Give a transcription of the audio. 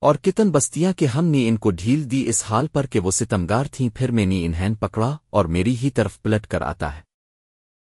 اور کتن بستیاں کہ ہم نے ان کو ڈھیل دی اس حال پر کہ وہ ستمگار تھیں، پھر میں نے انہین پکڑا اور میری ہی طرف پلٹ کر آتا ہے۔